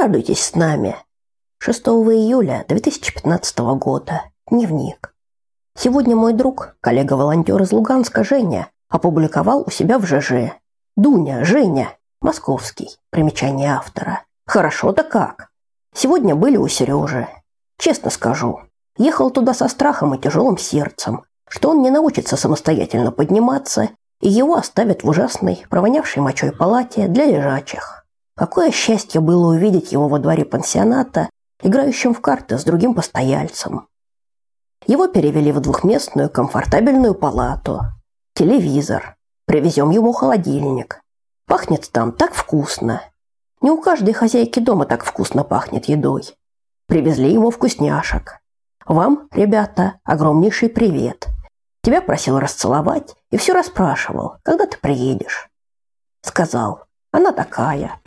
Порадуйтесь с нами. 6 июля 2015 года. Дневник. Сегодня мой друг, коллега-волонтер из Луганска Женя, опубликовал у себя в ЖЖ. Дуня, Женя, московский. Примечание автора. Хорошо-то как. Сегодня были у Сережи. Честно скажу, ехал туда со страхом и тяжелым сердцем, что он не научится самостоятельно подниматься, и его оставят в ужасной, провонявшей мочой палате для лежачих. Какое счастье было увидеть его во дворе пансионата, играющим в карты с другим постояльцем. Его перевели в двухместную комфортабельную палату. Телевизор. Привезем ему холодильник. Пахнет там так вкусно. Не у каждой хозяйки дома так вкусно пахнет едой. Привезли ему вкусняшек. Вам, ребята, огромнейший привет. Тебя просил расцеловать и все расспрашивал, когда ты приедешь. Сказал, она такая.